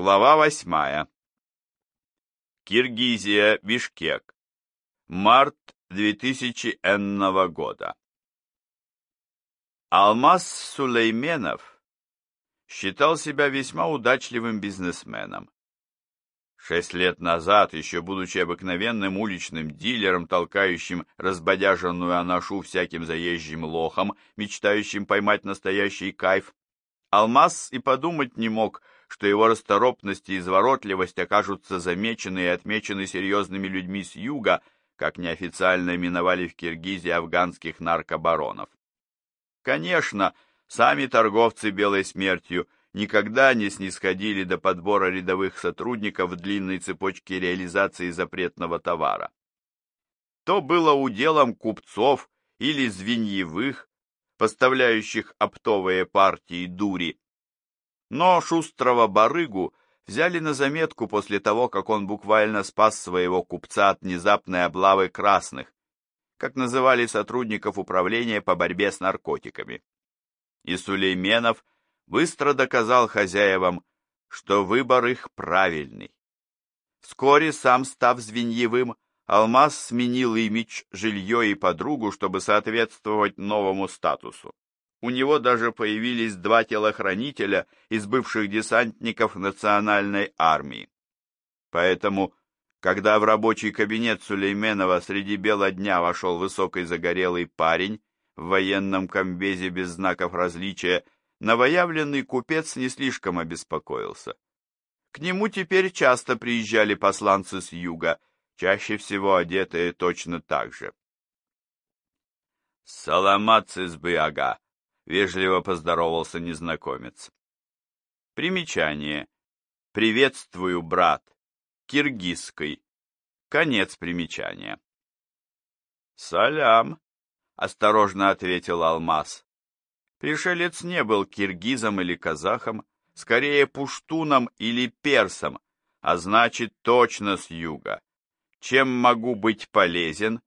Глава восьмая. Киргизия, Бишкек. Март 2000 года. Алмаз Сулейменов считал себя весьма удачливым бизнесменом. Шесть лет назад, еще будучи обыкновенным уличным дилером, толкающим разбодяженную анашу всяким заезжим лохом, мечтающим поймать настоящий кайф, Алмаз и подумать не мог, что его расторопность и изворотливость окажутся замечены и отмечены серьезными людьми с юга, как неофициально именовали в Киргизии афганских наркобаронов. Конечно, сами торговцы белой смертью никогда не снисходили до подбора рядовых сотрудников в длинной цепочке реализации запретного товара. То было уделом купцов или звеньевых, поставляющих оптовые партии дури. Но шустрого барыгу взяли на заметку после того, как он буквально спас своего купца от внезапной облавы красных, как называли сотрудников управления по борьбе с наркотиками. И Сулейменов быстро доказал хозяевам, что выбор их правильный. Вскоре, сам став звеньевым, Алмаз сменил имидж, жилье и подругу, чтобы соответствовать новому статусу. У него даже появились два телохранителя из бывших десантников национальной армии. Поэтому, когда в рабочий кабинет Сулейменова среди бела дня вошел высокий загорелый парень в военном комбезе без знаков различия, новоявленный купец не слишком обеспокоился. К нему теперь часто приезжали посланцы с юга, чаще всего одетые точно так же. «Саламат цизбы ага», — вежливо поздоровался незнакомец. Примечание. «Приветствую, брат». Киргизской. Конец примечания. «Салям», — осторожно ответил Алмаз. Пришелец не был киргизом или казахом, скорее пуштуном или персом, а значит точно с юга. Чем могу быть полезен?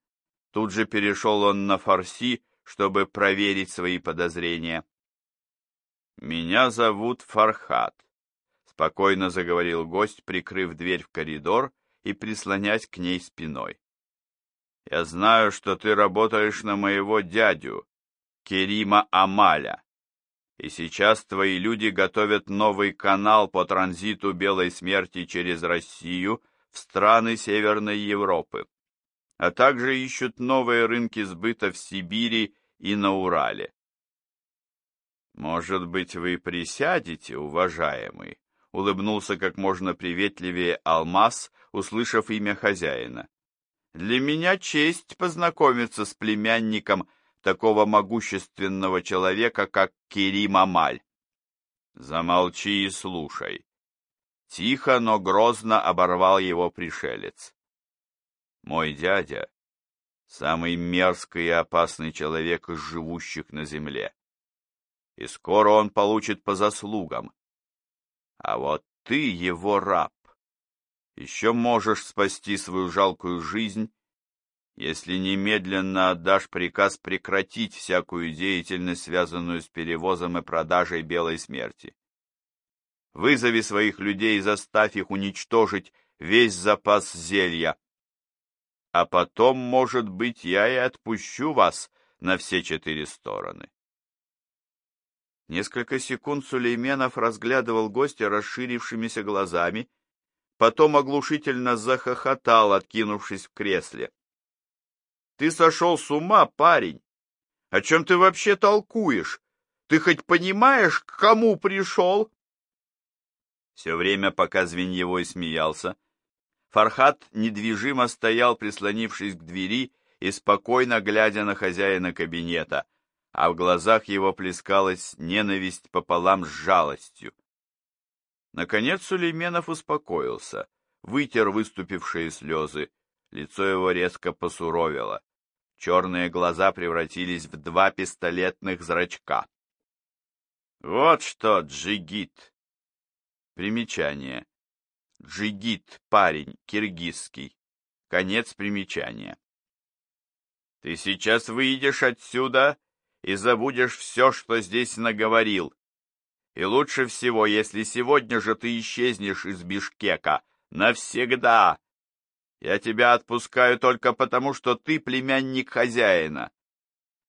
Тут же перешел он на фарси, чтобы проверить свои подозрения. Меня зовут Фархат, спокойно заговорил гость, прикрыв дверь в коридор и прислонясь к ней спиной. Я знаю, что ты работаешь на моего дядю, Керима Амаля. И сейчас твои люди готовят новый канал по транзиту белой смерти через Россию в страны Северной Европы, а также ищут новые рынки сбыта в Сибири и на Урале. «Может быть, вы присядете, уважаемый?» — улыбнулся как можно приветливее Алмаз, услышав имя хозяина. «Для меня честь познакомиться с племянником такого могущественного человека, как Керим Амаль». «Замолчи и слушай», Тихо, но грозно оборвал его пришелец. Мой дядя — самый мерзкий и опасный человек из живущих на земле. И скоро он получит по заслугам. А вот ты его раб. Еще можешь спасти свою жалкую жизнь, если немедленно отдашь приказ прекратить всякую деятельность, связанную с перевозом и продажей белой смерти. Вызови своих людей и заставь их уничтожить весь запас зелья. А потом, может быть, я и отпущу вас на все четыре стороны. Несколько секунд Сулейменов разглядывал гостя расширившимися глазами, потом оглушительно захохотал, откинувшись в кресле. — Ты сошел с ума, парень! О чем ты вообще толкуешь? Ты хоть понимаешь, к кому пришел? Все время, пока Звеньевой смеялся, Фархат недвижимо стоял, прислонившись к двери и спокойно глядя на хозяина кабинета, а в глазах его плескалась ненависть пополам с жалостью. Наконец Сулейменов успокоился, вытер выступившие слезы, лицо его резко посуровило, черные глаза превратились в два пистолетных зрачка. «Вот что, джигит!» Примечание. Джигит, парень, киргизский. Конец примечания. Ты сейчас выйдешь отсюда и забудешь все, что здесь наговорил. И лучше всего, если сегодня же ты исчезнешь из Бишкека. Навсегда. Я тебя отпускаю только потому, что ты племянник хозяина.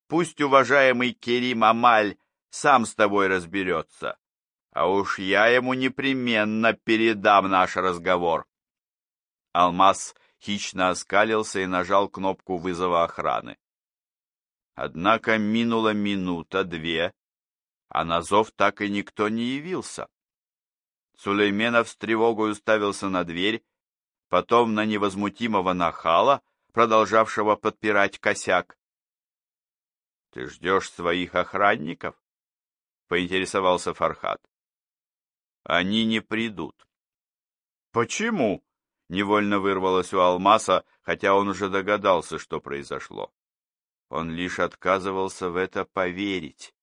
Пусть уважаемый Керим Амаль сам с тобой разберется. А уж я ему непременно передам наш разговор. Алмаз хищно оскалился и нажал кнопку вызова охраны. Однако минула минута, две, а на зов так и никто не явился. Сулейменов с тревогой уставился на дверь, потом на невозмутимого нахала, продолжавшего подпирать косяк. — Ты ждешь своих охранников? — поинтересовался Фархат. — Они не придут. — Почему? — невольно вырвалось у Алмаса, хотя он уже догадался, что произошло. Он лишь отказывался в это поверить.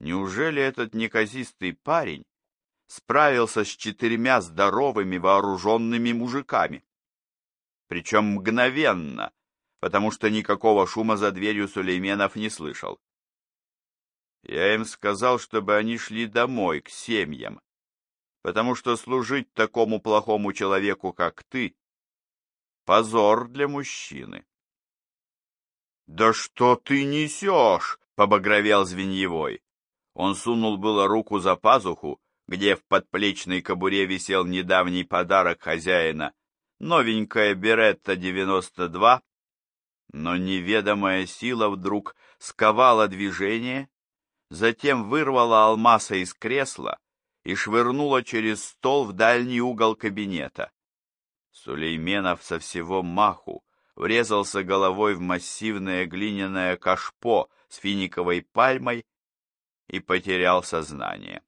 Неужели этот неказистый парень справился с четырьмя здоровыми вооруженными мужиками? Причем мгновенно, потому что никакого шума за дверью Сулейменов не слышал. Я им сказал, чтобы они шли домой, к семьям, потому что служить такому плохому человеку, как ты, позор для мужчины. «Да что ты несешь?» — побагровел Звеньевой. Он сунул было руку за пазуху, где в подплечной кобуре висел недавний подарок хозяина, новенькая Беретта-92, но неведомая сила вдруг сковала движение, затем вырвала алмаза из кресла и швырнула через стол в дальний угол кабинета. Сулейменов со всего маху врезался головой в массивное глиняное кашпо с финиковой пальмой и потерял сознание.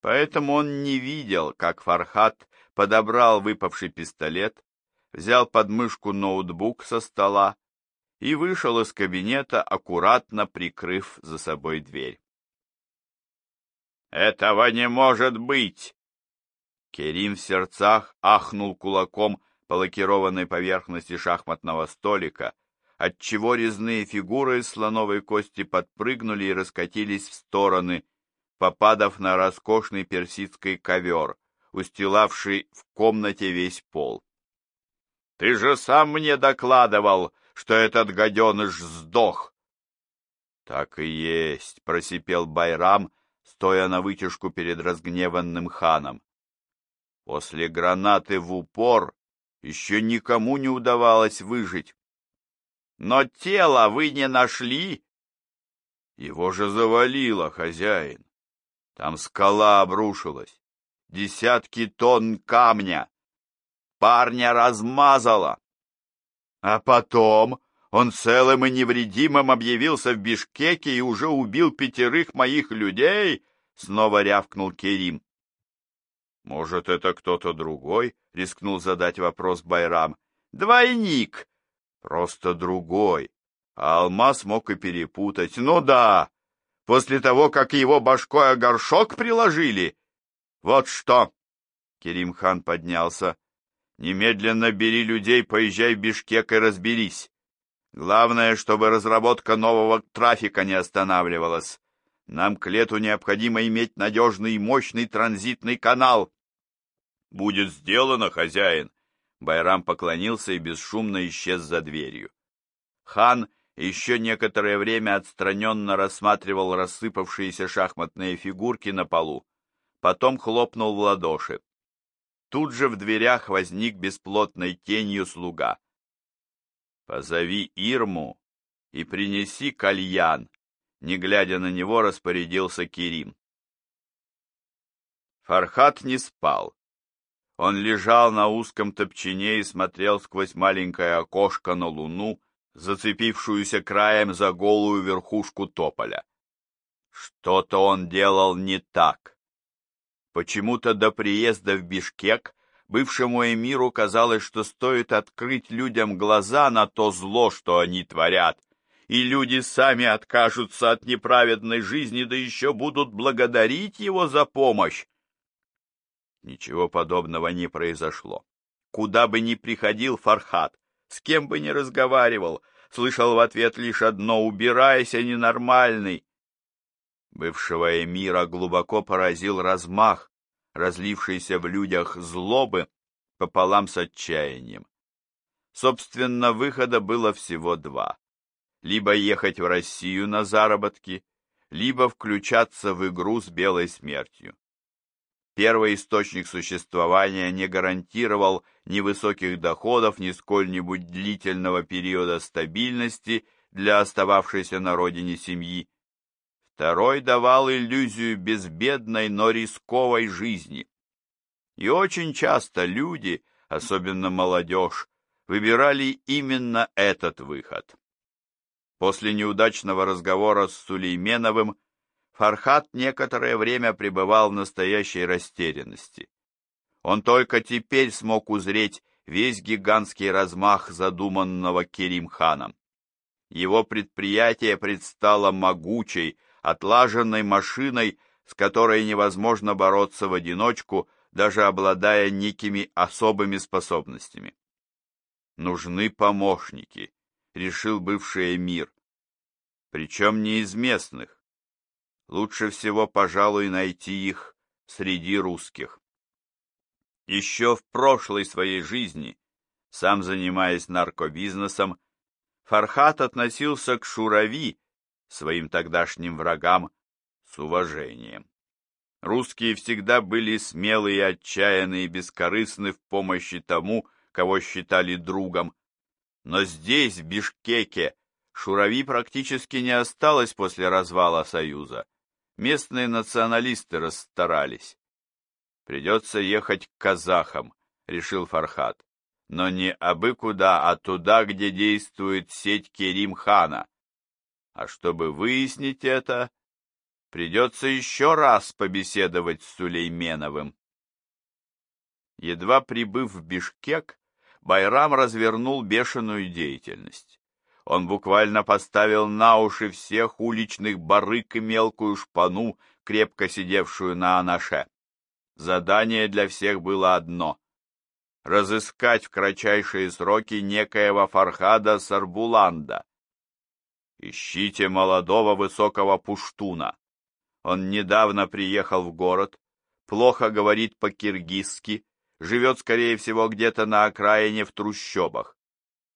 Поэтому он не видел, как Фархат подобрал выпавший пистолет, взял под мышку ноутбук со стола и вышел из кабинета, аккуратно прикрыв за собой дверь. «Этого не может быть!» Керим в сердцах ахнул кулаком по лакированной поверхности шахматного столика, отчего резные фигуры из слоновой кости подпрыгнули и раскатились в стороны, попадав на роскошный персидский ковер, устилавший в комнате весь пол. — Ты же сам мне докладывал, что этот гаденыш сдох! — Так и есть, — просипел Байрам, стоя на вытяжку перед разгневанным ханом. После гранаты в упор еще никому не удавалось выжить. Но тело вы не нашли? Его же завалило, хозяин. Там скала обрушилась, десятки тонн камня. Парня размазало. А потом он целым и невредимым объявился в Бишкеке и уже убил пятерых моих людей, снова рявкнул Керим. Может, это кто-то другой? Рискнул задать вопрос Байрам. Двойник. Просто другой. А алмаз мог и перепутать. Ну да, после того, как его башкой о горшок приложили. Вот что. Керим-хан поднялся. Немедленно бери людей, поезжай в Бишкек и разберись. Главное, чтобы разработка нового трафика не останавливалась. Нам к лету необходимо иметь надежный и мощный транзитный канал. «Будет сделано, хозяин!» Байрам поклонился и бесшумно исчез за дверью. Хан еще некоторое время отстраненно рассматривал рассыпавшиеся шахматные фигурки на полу, потом хлопнул в ладоши. Тут же в дверях возник бесплотной тенью слуга. «Позови Ирму и принеси кальян», не глядя на него, распорядился Кирим. Фархат не спал. Он лежал на узком топчине и смотрел сквозь маленькое окошко на луну, зацепившуюся краем за голую верхушку тополя. Что-то он делал не так. Почему-то до приезда в Бишкек бывшему эмиру казалось, что стоит открыть людям глаза на то зло, что они творят, и люди сами откажутся от неправедной жизни, да еще будут благодарить его за помощь. Ничего подобного не произошло. Куда бы ни приходил Фархат, с кем бы ни разговаривал, слышал в ответ лишь одно «убирайся, ненормальный». Бывшего эмира глубоко поразил размах, разлившийся в людях злобы пополам с отчаянием. Собственно, выхода было всего два. Либо ехать в Россию на заработки, либо включаться в игру с белой смертью. Первый источник существования не гарантировал ни высоких доходов, ни сколь-нибудь длительного периода стабильности для остававшейся на родине семьи. Второй давал иллюзию безбедной, но рисковой жизни. И очень часто люди, особенно молодежь, выбирали именно этот выход. После неудачного разговора с Сулейменовым Фархат некоторое время пребывал в настоящей растерянности. Он только теперь смог узреть весь гигантский размах задуманного Керим-ханом. Его предприятие предстало могучей, отлаженной машиной, с которой невозможно бороться в одиночку, даже обладая некими особыми способностями. Нужны помощники, решил бывший эмир. Причем не из местных, лучше всего, пожалуй, найти их среди русских. Еще в прошлой своей жизни, сам занимаясь наркобизнесом, Фархат относился к Шурави, своим тогдашним врагам, с уважением. Русские всегда были смелые отчаянные и бескорыстны в помощи тому, кого считали другом. Но здесь, в Бишкеке, Шурави практически не осталось после развала Союза. Местные националисты расстарались. Придется ехать к казахам, решил Фархат. Но не абы куда, а туда, где действует сеть Керим-хана. А чтобы выяснить это, придется еще раз побеседовать с Сулейменовым. Едва прибыв в Бишкек, Байрам развернул бешеную деятельность. Он буквально поставил на уши всех уличных барык и мелкую шпану, крепко сидевшую на анаше. Задание для всех было одно — разыскать в кратчайшие сроки некоего Фархада Сарбуланда. Ищите молодого высокого пуштуна. Он недавно приехал в город, плохо говорит по-киргизски, живет, скорее всего, где-то на окраине в трущобах.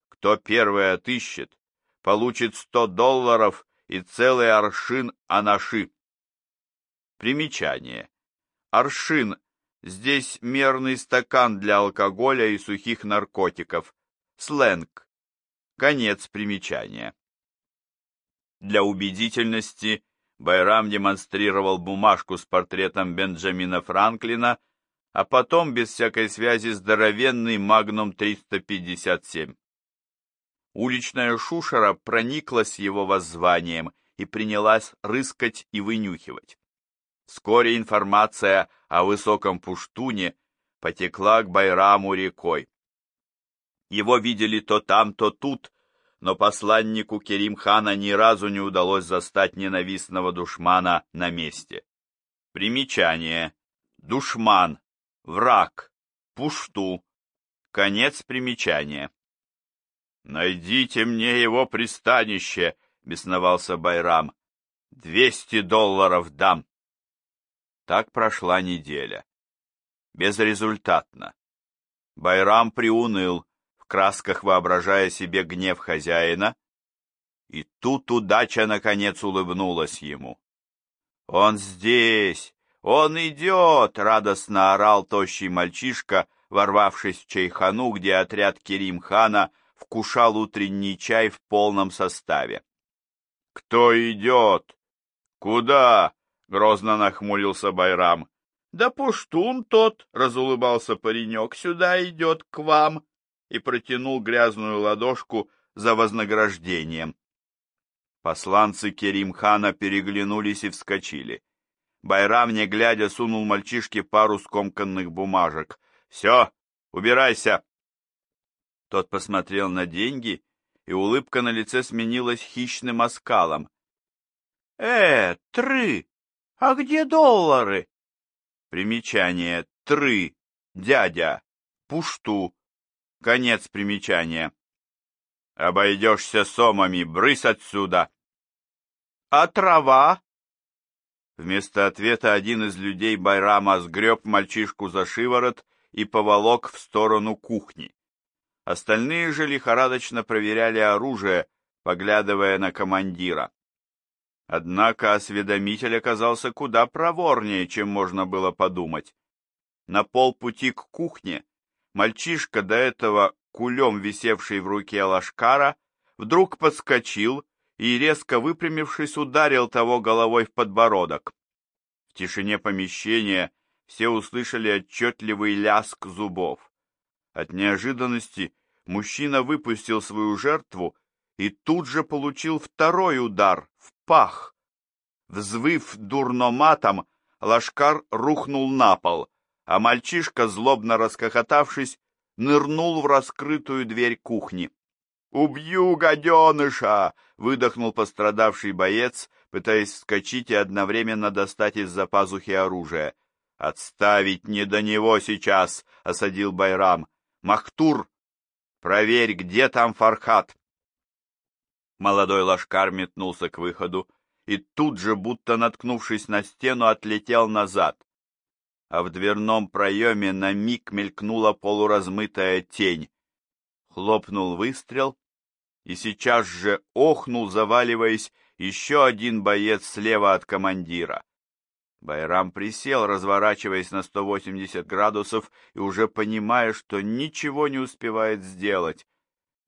Кто первый отыщет, получит 100 долларов и целый аршин анаши. Примечание. Аршин – здесь мерный стакан для алкоголя и сухих наркотиков. Сленг. Конец примечания. Для убедительности Байрам демонстрировал бумажку с портретом Бенджамина Франклина, а потом, без всякой связи, здоровенный Магнум 357. Уличная шушера прониклась его воззванием и принялась рыскать и вынюхивать. Вскоре информация о высоком пуштуне потекла к Байраму рекой. Его видели то там, то тут, но посланнику Керим-хана ни разу не удалось застать ненавистного душмана на месте. Примечание. Душман. Враг. Пушту. Конец примечания. «Найдите мне его пристанище!» — бесновался Байрам. «Двести долларов дам!» Так прошла неделя. Безрезультатно. Байрам приуныл, в красках воображая себе гнев хозяина, и тут удача наконец улыбнулась ему. «Он здесь! Он идет!» — радостно орал тощий мальчишка, ворвавшись в чайхану, где отряд Керим-хана — вкушал утренний чай в полном составе. «Кто идет? Куда?» — грозно нахмурился Байрам. «Да пуштун тот!» — разулыбался паренек. «Сюда идет к вам!» и протянул грязную ладошку за вознаграждением. Посланцы Керимхана переглянулись и вскочили. Байрам, не глядя, сунул мальчишке пару скомканных бумажек. «Все, убирайся!» Тот посмотрел на деньги, и улыбка на лице сменилась хищным оскалом. «Э, тры! А где доллары?» Примечание. Тры. Дядя. Пушту. Конец примечания. «Обойдешься сомами, брысь отсюда!» «А трава?» Вместо ответа один из людей Байрама сгреб мальчишку за шиворот и поволок в сторону кухни. Остальные же лихорадочно проверяли оружие, поглядывая на командира. Однако осведомитель оказался куда проворнее, чем можно было подумать. На полпути к кухне мальчишка, до этого кулем висевший в руке лашкара, вдруг подскочил и, резко выпрямившись, ударил того головой в подбородок. В тишине помещения все услышали отчетливый ляск зубов. От неожиданности мужчина выпустил свою жертву и тут же получил второй удар в пах. Взвыв дурноматом, Лашкар рухнул на пол, а мальчишка, злобно раскохотавшись, нырнул в раскрытую дверь кухни. «Убью гаденыша!» — выдохнул пострадавший боец, пытаясь вскочить и одновременно достать из-за пазухи оружие. «Отставить не до него сейчас!» — осадил Байрам. «Махтур, проверь, где там Фархат!» Молодой лошкар метнулся к выходу и тут же, будто наткнувшись на стену, отлетел назад. А в дверном проеме на миг мелькнула полуразмытая тень. Хлопнул выстрел, и сейчас же охнул, заваливаясь, еще один боец слева от командира. Байрам присел, разворачиваясь на 180 градусов и уже понимая, что ничего не успевает сделать.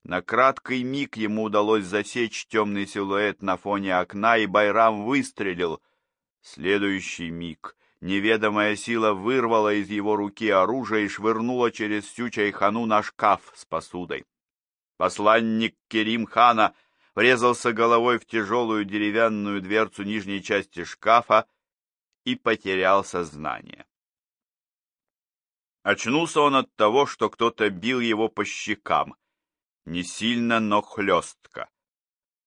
На краткий миг ему удалось засечь темный силуэт на фоне окна, и Байрам выстрелил. Следующий миг неведомая сила вырвала из его руки оружие и швырнула через всю чайхану на шкаф с посудой. Посланник Керим хана врезался головой в тяжелую деревянную дверцу нижней части шкафа и потерял сознание. Очнулся он от того, что кто-то бил его по щекам, не сильно, но хлестко.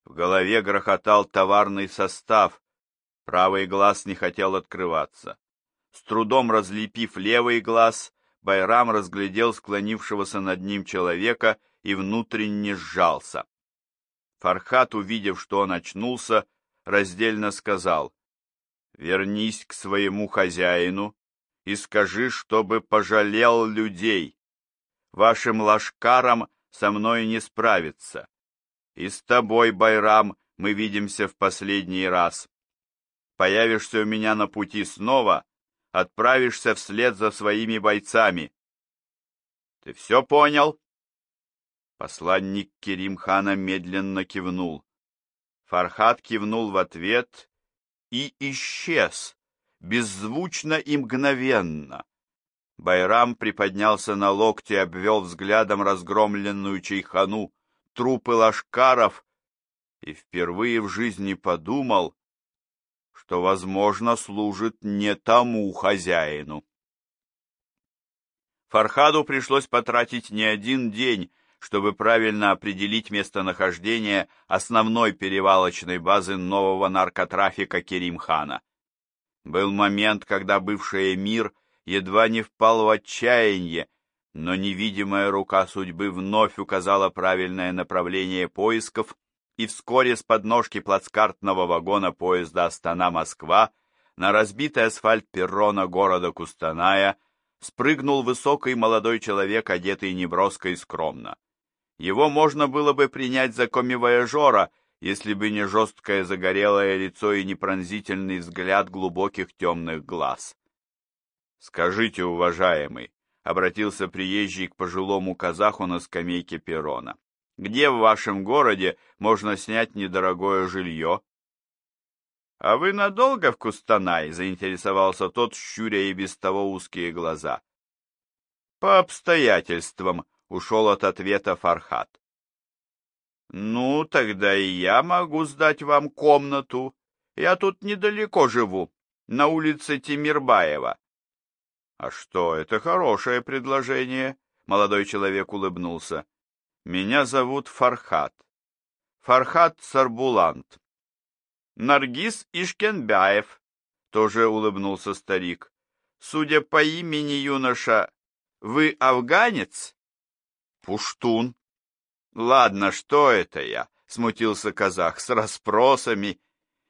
В голове грохотал товарный состав, правый глаз не хотел открываться. С трудом разлепив левый глаз, Байрам разглядел склонившегося над ним человека и внутренне сжался. Фархат, увидев, что он очнулся, раздельно сказал, «Вернись к своему хозяину и скажи, чтобы пожалел людей. Вашим лашкарам со мной не справиться. И с тобой, Байрам, мы видимся в последний раз. Появишься у меня на пути снова, отправишься вслед за своими бойцами. Ты все понял? Посланник Керимхана медленно кивнул. Фархат кивнул в ответ и исчез, беззвучно и мгновенно. Байрам приподнялся на локте, обвел взглядом разгромленную чайхану, трупы лашкаров и впервые в жизни подумал, что, возможно, служит не тому хозяину. Фархаду пришлось потратить не один день, чтобы правильно определить местонахождение основной перевалочной базы нового наркотрафика Керимхана. Был момент, когда бывший эмир едва не впал в отчаяние, но невидимая рука судьбы вновь указала правильное направление поисков, и вскоре с подножки плацкартного вагона поезда Астана-Москва на разбитый асфальт перрона города Кустаная спрыгнул высокий молодой человек, одетый неброско и скромно. Его можно было бы принять за комивояжера, если бы не жесткое загорелое лицо и непронзительный взгляд глубоких темных глаз. «Скажите, уважаемый», — обратился приезжий к пожилому казаху на скамейке перрона, «где в вашем городе можно снять недорогое жилье?» «А вы надолго в Кустанай?» — заинтересовался тот, щуря и без того узкие глаза. «По обстоятельствам», ушел от ответа Фархат. «Ну, тогда и я могу сдать вам комнату. Я тут недалеко живу, на улице Тимирбаева». «А что, это хорошее предложение», — молодой человек улыбнулся. «Меня зовут Фархат. Фархат Сарбулант». «Наргиз Ишкенбаев», — тоже улыбнулся старик. «Судя по имени юноша, вы афганец?» Пуштун. Ладно, что это я? Смутился казах с расспросами.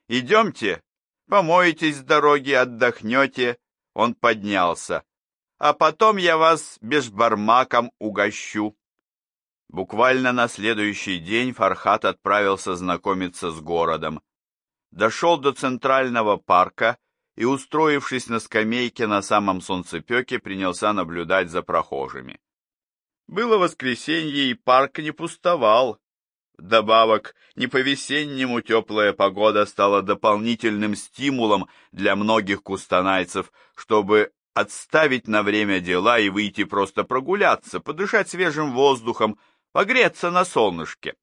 Идемте, Помоетесь с дороги, отдохнете. Он поднялся. А потом я вас бешбармаком угощу. Буквально на следующий день Фархат отправился знакомиться с городом. Дошел до центрального парка и, устроившись на скамейке на самом солнцепеке, принялся наблюдать за прохожими. Было воскресенье, и парк не пустовал. Вдобавок, не по-весеннему теплая погода стала дополнительным стимулом для многих кустанайцев, чтобы отставить на время дела и выйти просто прогуляться, подышать свежим воздухом, погреться на солнышке.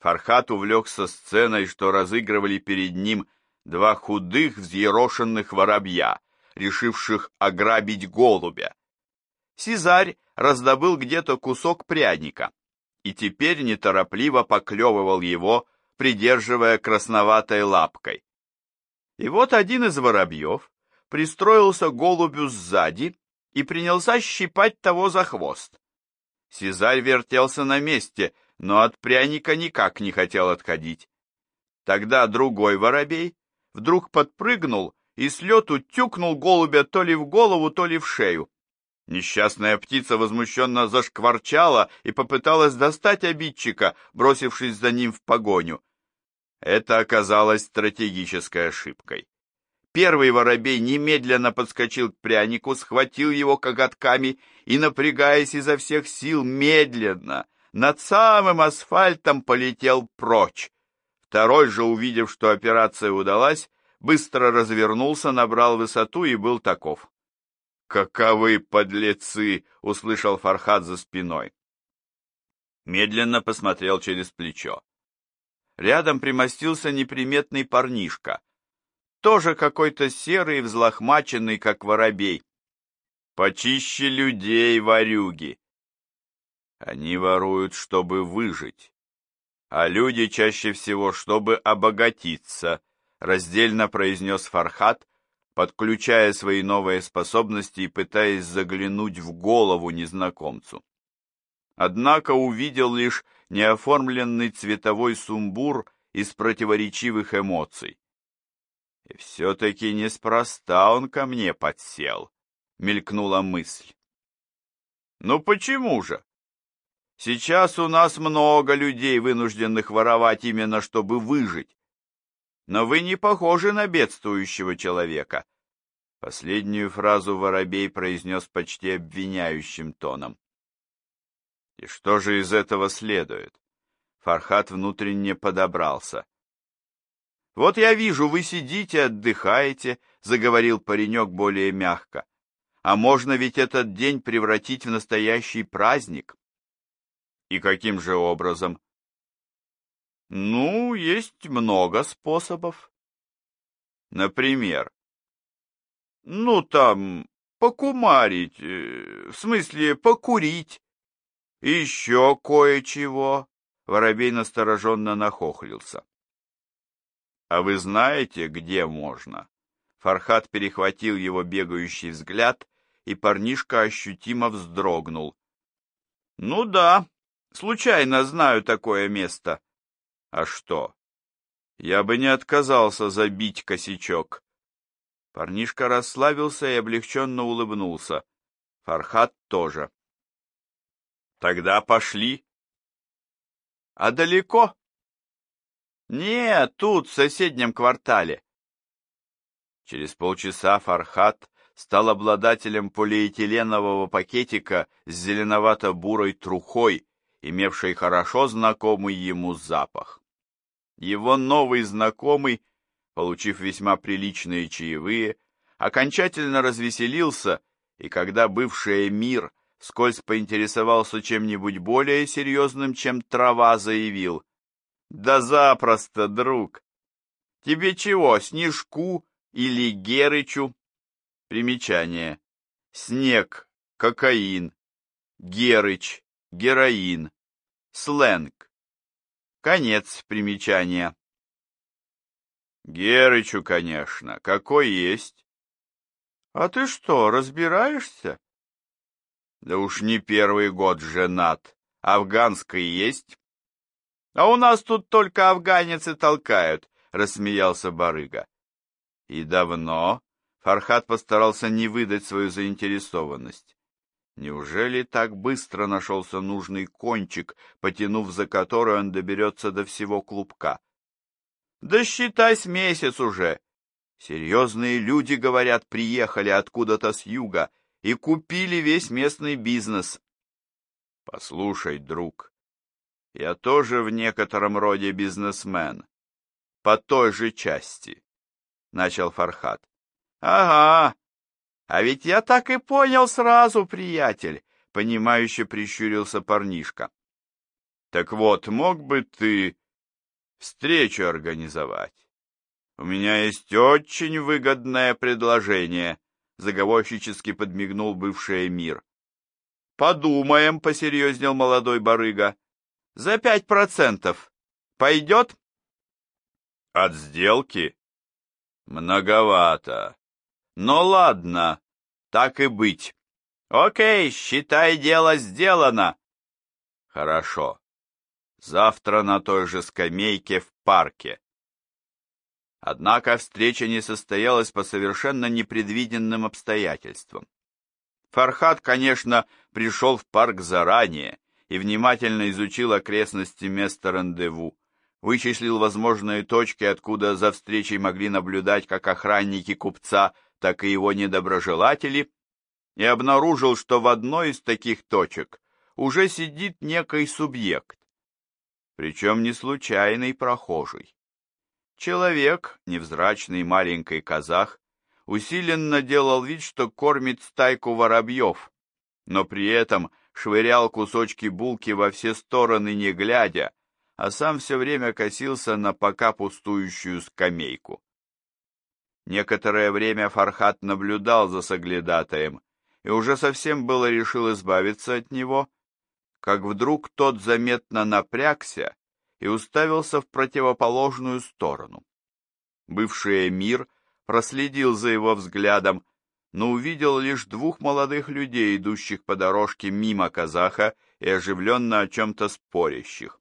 Фархат увлекся сценой, что разыгрывали перед ним два худых взъерошенных воробья, решивших ограбить голубя. Сизарь раздобыл где-то кусок пряника и теперь неторопливо поклевывал его, придерживая красноватой лапкой. И вот один из воробьев пристроился голубю сзади и принялся щипать того за хвост. Сизарь вертелся на месте, но от пряника никак не хотел отходить. Тогда другой воробей вдруг подпрыгнул и с лету тюкнул голубя то ли в голову, то ли в шею. Несчастная птица возмущенно зашкварчала и попыталась достать обидчика, бросившись за ним в погоню. Это оказалось стратегической ошибкой. Первый воробей немедленно подскочил к прянику, схватил его коготками и, напрягаясь изо всех сил, медленно, над самым асфальтом полетел прочь. Второй же, увидев, что операция удалась, быстро развернулся, набрал высоту и был таков. «Каковы подлецы!» — услышал Фархад за спиной. Медленно посмотрел через плечо. Рядом примостился неприметный парнишка — тоже какой-то серый, взлохмаченный, как воробей. Почище людей ворюги. Они воруют, чтобы выжить, а люди чаще всего, чтобы обогатиться, раздельно произнес Фархат, подключая свои новые способности и пытаясь заглянуть в голову незнакомцу. Однако увидел лишь неоформленный цветовой сумбур из противоречивых эмоций. И все-таки неспроста он ко мне подсел, мелькнула мысль. Ну почему же? Сейчас у нас много людей, вынужденных воровать именно чтобы выжить. Но вы не похожи на бедствующего человека. Последнюю фразу Воробей произнес почти обвиняющим тоном. И что же из этого следует? Фархат внутренне подобрался. «Вот я вижу, вы сидите, отдыхаете», — заговорил паренек более мягко. «А можно ведь этот день превратить в настоящий праздник». «И каким же образом?» «Ну, есть много способов». «Например?» «Ну, там, покумарить, э, в смысле, покурить». «Еще кое-чего», — Воробей настороженно нахохлился. «А вы знаете, где можно?» Фархат перехватил его бегающий взгляд, и парнишка ощутимо вздрогнул. «Ну да, случайно знаю такое место». «А что?» «Я бы не отказался забить косячок». Парнишка расслабился и облегченно улыбнулся. Фархат тоже. «Тогда пошли». «А далеко?» «Нет, тут, в соседнем квартале». Через полчаса Фархат стал обладателем полиэтиленового пакетика с зеленовато-бурой трухой, имевшей хорошо знакомый ему запах. Его новый знакомый, получив весьма приличные чаевые, окончательно развеселился, и когда бывший эмир скользь поинтересовался чем-нибудь более серьезным, чем трава, заявил — да запросто, друг. Тебе чего, Снежку или Герычу? Примечание. Снег, кокаин, Герыч, героин, сленг. Конец примечания. Герычу, конечно, какой есть. А ты что, разбираешься? Да уж не первый год женат. Афганской есть? А у нас тут только афганец толкают, рассмеялся барыга. И давно Фархат постарался не выдать свою заинтересованность. Неужели так быстро нашелся нужный кончик, потянув за который он доберется до всего клубка? Да считай месяц уже. Серьезные люди, говорят, приехали откуда-то с юга и купили весь местный бизнес. Послушай, друг, я тоже в некотором роде бизнесмен. По той же части, — начал Фархат. Ага, а ведь я так и понял сразу, приятель, — понимающе прищурился парнишка. Так вот, мог бы ты встречу организовать? У меня есть очень выгодное предложение, — заговорщически подмигнул бывший мир. Подумаем, — посерьезнел молодой барыга. За пять процентов. Пойдет? От сделки? Многовато. Но ладно, так и быть. Окей, считай, дело сделано. Хорошо. Завтра на той же скамейке в парке. Однако встреча не состоялась по совершенно непредвиденным обстоятельствам. Фархат, конечно, пришел в парк заранее и внимательно изучил окрестности места рандеву, вычислил возможные точки, откуда за встречей могли наблюдать как охранники купца, так и его недоброжелатели, и обнаружил, что в одной из таких точек уже сидит некий субъект, причем не случайный прохожий. Человек, невзрачный маленький казах, усиленно делал вид, что кормит стайку воробьев, но при этом швырял кусочки булки во все стороны не глядя, а сам все время косился на пока пустующую скамейку. Некоторое время Фархат наблюдал за соглядатаем и уже совсем было решил избавиться от него, как вдруг тот заметно напрягся и уставился в противоположную сторону. Бывший эмир проследил за его взглядом, но увидел лишь двух молодых людей, идущих по дорожке мимо казаха и оживленно о чем-то спорящих.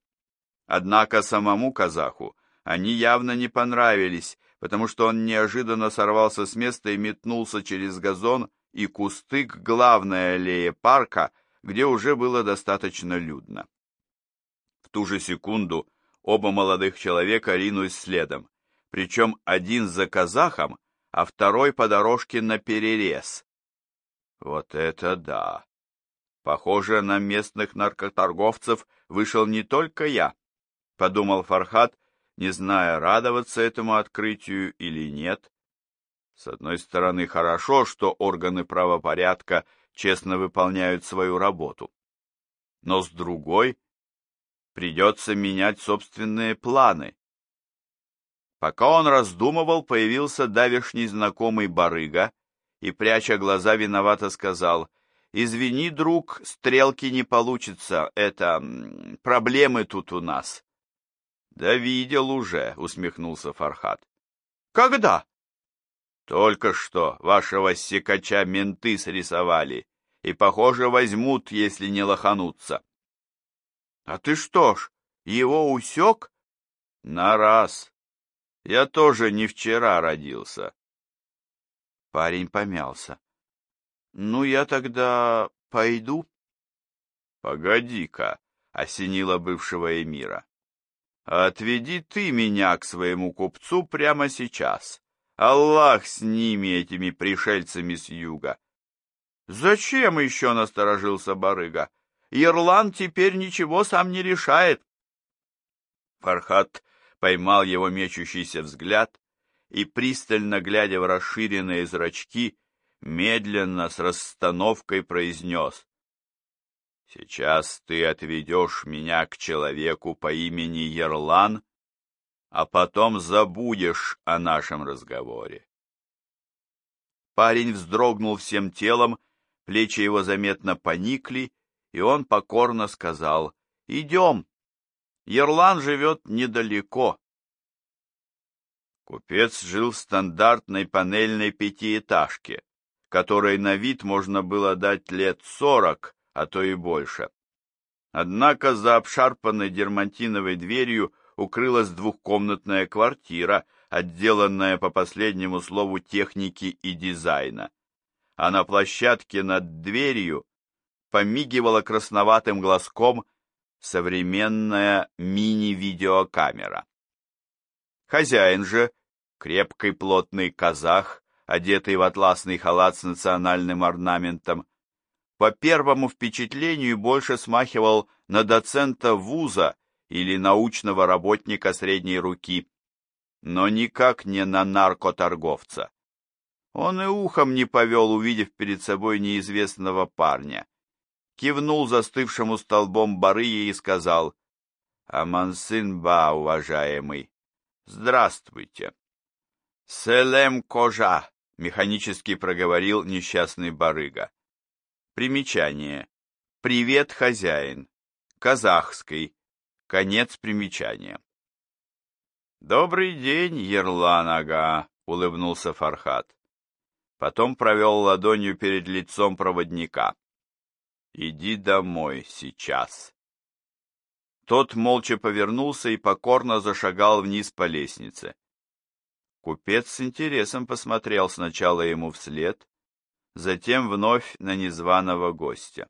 Однако самому казаху они явно не понравились, потому что он неожиданно сорвался с места и метнулся через газон и кусты к главной аллее парка, где уже было достаточно людно. В ту же секунду оба молодых человека ринулись следом причем один за казахом, а второй по дорожке на перерез. Вот это да! Похоже, на местных наркоторговцев вышел не только я, подумал Фархат, не зная, радоваться этому открытию или нет. С одной стороны, хорошо, что органы правопорядка честно выполняют свою работу. Но с другой, придется менять собственные планы. Пока он раздумывал, появился давешний знакомый барыга и, пряча глаза, виновато сказал, «Извини, друг, стрелки не получится, это... проблемы тут у нас». «Да видел уже», — усмехнулся Фархат. «Когда?» «Только что вашего секача менты срисовали, и, похоже, возьмут, если не лоханутся». «А ты что ж, его усек?» «На раз», я тоже не вчера родился. Парень помялся. Ну, я тогда пойду. Погоди-ка, осенила бывшего эмира. Отведи ты меня к своему купцу прямо сейчас. Аллах с ними, этими пришельцами с юга. Зачем еще насторожился барыга? Ирланд теперь ничего сам не решает. Фархат поймал его мечущийся взгляд и, пристально глядя в расширенные зрачки, медленно с расстановкой произнес «Сейчас ты отведешь меня к человеку по имени Ерлан, а потом забудешь о нашем разговоре». Парень вздрогнул всем телом, плечи его заметно поникли, и он покорно сказал «Идем». Ерлан живет недалеко. Купец жил в стандартной панельной пятиэтажке, которой на вид можно было дать лет сорок, а то и больше. Однако за обшарпанной дермантиновой дверью укрылась двухкомнатная квартира, отделанная по последнему слову техники и дизайна, а на площадке над дверью помигивала красноватым глазком современная мини-видеокамера. Хозяин же, крепкий плотный казах, одетый в атласный халат с национальным орнаментом, по первому впечатлению больше смахивал на доцента вуза или научного работника средней руки, но никак не на наркоторговца. Он и ухом не повел, увидев перед собой неизвестного парня. Кивнул застывшему столбом барыи и сказал, «Амансин ба, уважаемый, здравствуйте». «Селем кожа», — механически проговорил несчастный барыга. Примечание. «Привет, хозяин». Казахский. Конец примечания. «Добрый день, Ерлан-ага», — улыбнулся Фархат. Потом провел ладонью перед лицом проводника. «Иди домой сейчас». Тот молча повернулся и покорно зашагал вниз по лестнице. Купец с интересом посмотрел сначала ему вслед, затем вновь на незваного гостя.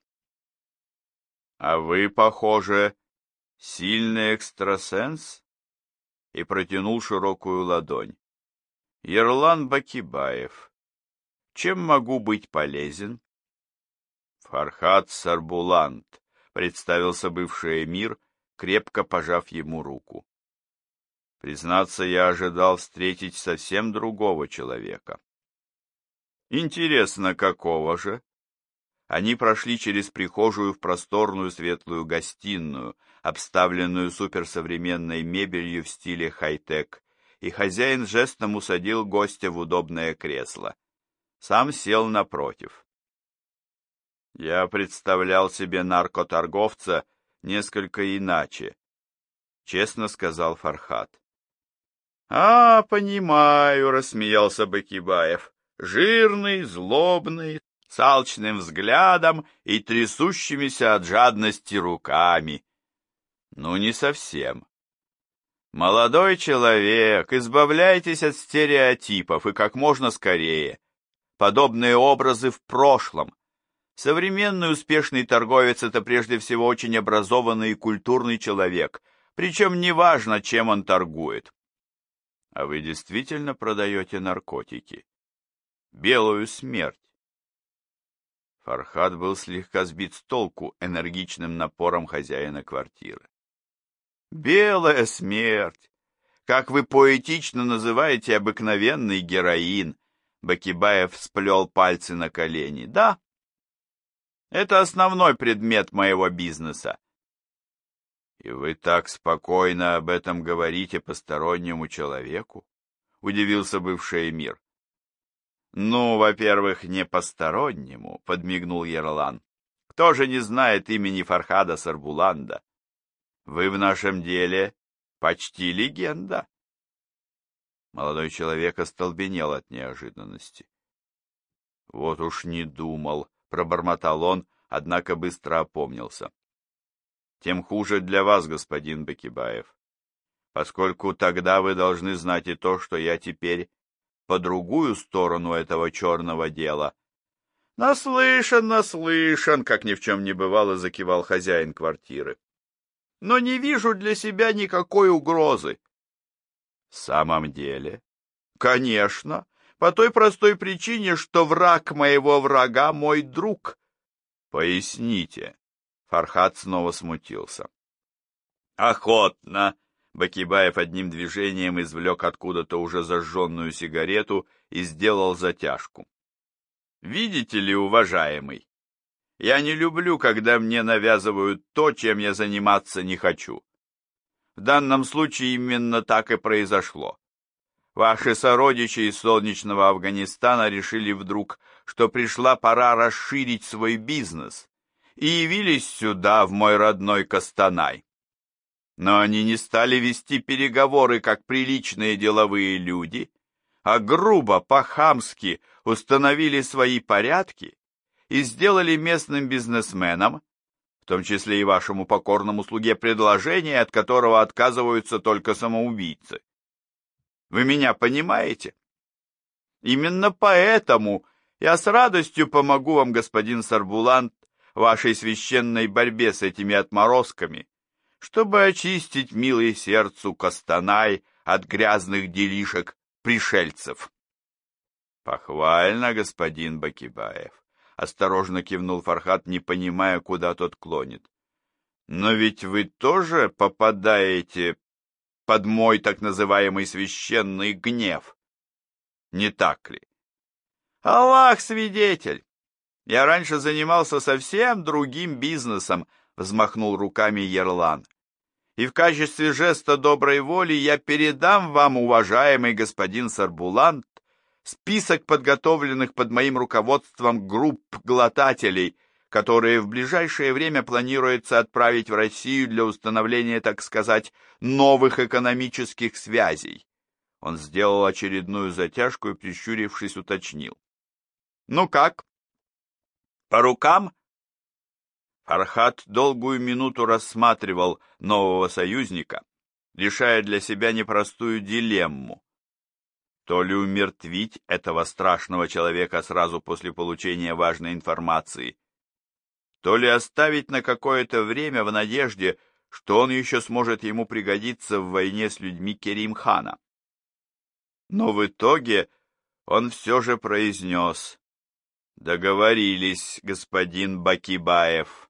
— А вы, похоже, сильный экстрасенс? И протянул широкую ладонь. — Ерлан Бакибаев. Чем могу быть полезен? — Фархат Сарбулант, — представился бывший эмир, крепко пожав ему руку. Признаться, я ожидал встретить совсем другого человека. Интересно, какого же? Они прошли через прихожую в просторную светлую гостиную, обставленную суперсовременной мебелью в стиле хай-тек, и хозяин жестом усадил гостя в удобное кресло. Сам сел напротив. Я представлял себе наркоторговца несколько иначе, честно сказал Фархат. «А, понимаю», — рассмеялся Бакибаев. «Жирный, злобный, с алчным взглядом и трясущимися от жадности руками». «Ну, не совсем». «Молодой человек, избавляйтесь от стереотипов и как можно скорее. Подобные образы в прошлом. Современный успешный торговец – это прежде всего очень образованный и культурный человек, причем неважно, чем он торгует. А вы действительно продаете наркотики? Белую смерть. Фархад был слегка сбит с толку энергичным напором хозяина квартиры. «Белая смерть! Как вы поэтично называете обыкновенный героин!» Бакибаев сплел пальцы на колени. «Да, это основной предмет моего бизнеса. «И вы так спокойно об этом говорите постороннему человеку?» — удивился бывший эмир. «Ну, во-первых, не постороннему», — подмигнул Ерлан. «Кто же не знает имени Фархада Сарбуланда? Вы в нашем деле почти легенда». Молодой человек остолбенел от неожиданности. «Вот уж не думал», — пробормотал он, однако быстро опомнился тем хуже для вас, господин Бекибаев, поскольку тогда вы должны знать и то, что я теперь по другую сторону этого черного дела. Наслышан, наслышан, как ни в чем не бывало, закивал хозяин квартиры. Но не вижу для себя никакой угрозы. В самом деле? Конечно, по той простой причине, что враг моего врага мой друг. Поясните. Фархат снова смутился. «Охотно!» Бакибаев одним движением извлек откуда-то уже зажженную сигарету и сделал затяжку. «Видите ли, уважаемый, я не люблю, когда мне навязывают то, чем я заниматься не хочу. В данном случае именно так и произошло. Ваши сородичи из солнечного Афганистана решили вдруг, что пришла пора расширить свой бизнес, и явились сюда, в мой родной Костанай. Но они не стали вести переговоры, как приличные деловые люди, а грубо, по-хамски установили свои порядки и сделали местным бизнесменам, в том числе и вашему покорному слуге, предложение, от которого отказываются только самоубийцы. Вы меня понимаете? Именно поэтому я с радостью помогу вам, господин Сарбулант, вашей священной борьбе с этими отморозками, чтобы очистить милый сердцу Костанай от грязных делишек пришельцев. Похвально, господин Бакибаев, осторожно кивнул Фархат, не понимая, куда тот клонит. Но ведь вы тоже попадаете под мой так называемый священный гнев. Не так ли? Аллах свидетель! Я раньше занимался совсем другим бизнесом, взмахнул руками Ерлан. И в качестве жеста доброй воли я передам вам, уважаемый господин Сарбулант, список подготовленных под моим руководством групп глотателей, которые в ближайшее время планируется отправить в Россию для установления, так сказать, новых экономических связей. Он сделал очередную затяжку и, прищурившись, уточнил. «Ну как? По рукам?» Фархат долгую минуту рассматривал нового союзника, решая для себя непростую дилемму. То ли умертвить этого страшного человека сразу после получения важной информации, то ли оставить на какое-то время в надежде, что он еще сможет ему пригодиться в войне с людьми Керимхана. Но в итоге он все же произнес «Договорились, господин Бакибаев».